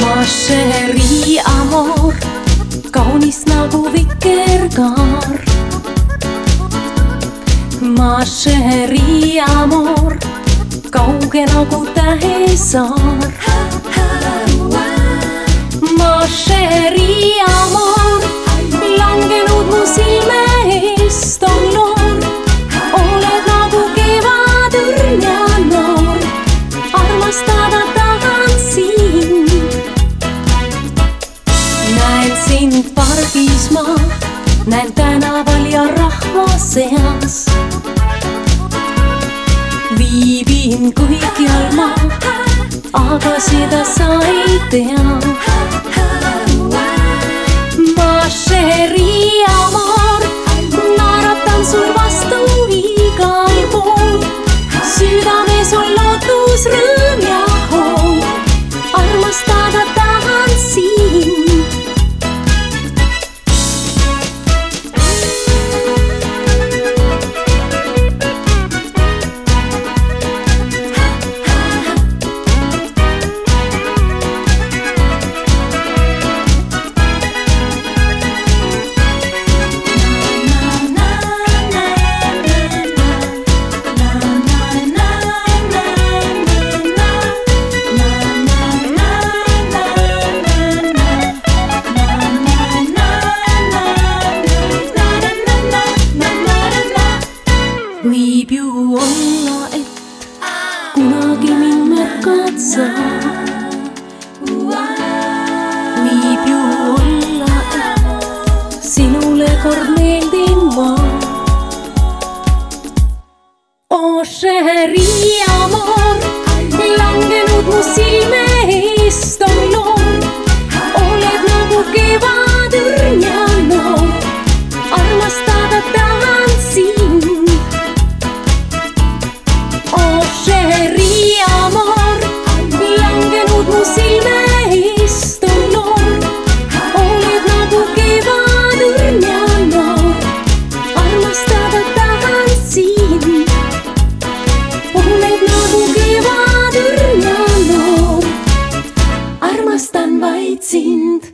Ma chérie amor, kaunis nagu vikerkaar. Ma chérie amor, kauge nagu tähesaar. Chérie amor, langenud mu silme eest on noor. oled nagu kevadõrn ja noor, armastada tahan sind. näen sind pargis ma, näen tänaval ja rahva seas. viibin kõikjal ma, aga seda sa ei tea. cozza Wipiulla Sinulle cornel di mo. Oh, o sherry weit sind.